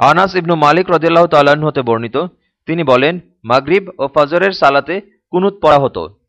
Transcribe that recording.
আনাস ইবনু মালিক রদিয়াল্লাহ তাল্লাহ্ন হতে বর্ণিত। তিনি বলেন, মাগরিব ও ফজরের সালাতে কুনুত পড়া হতো।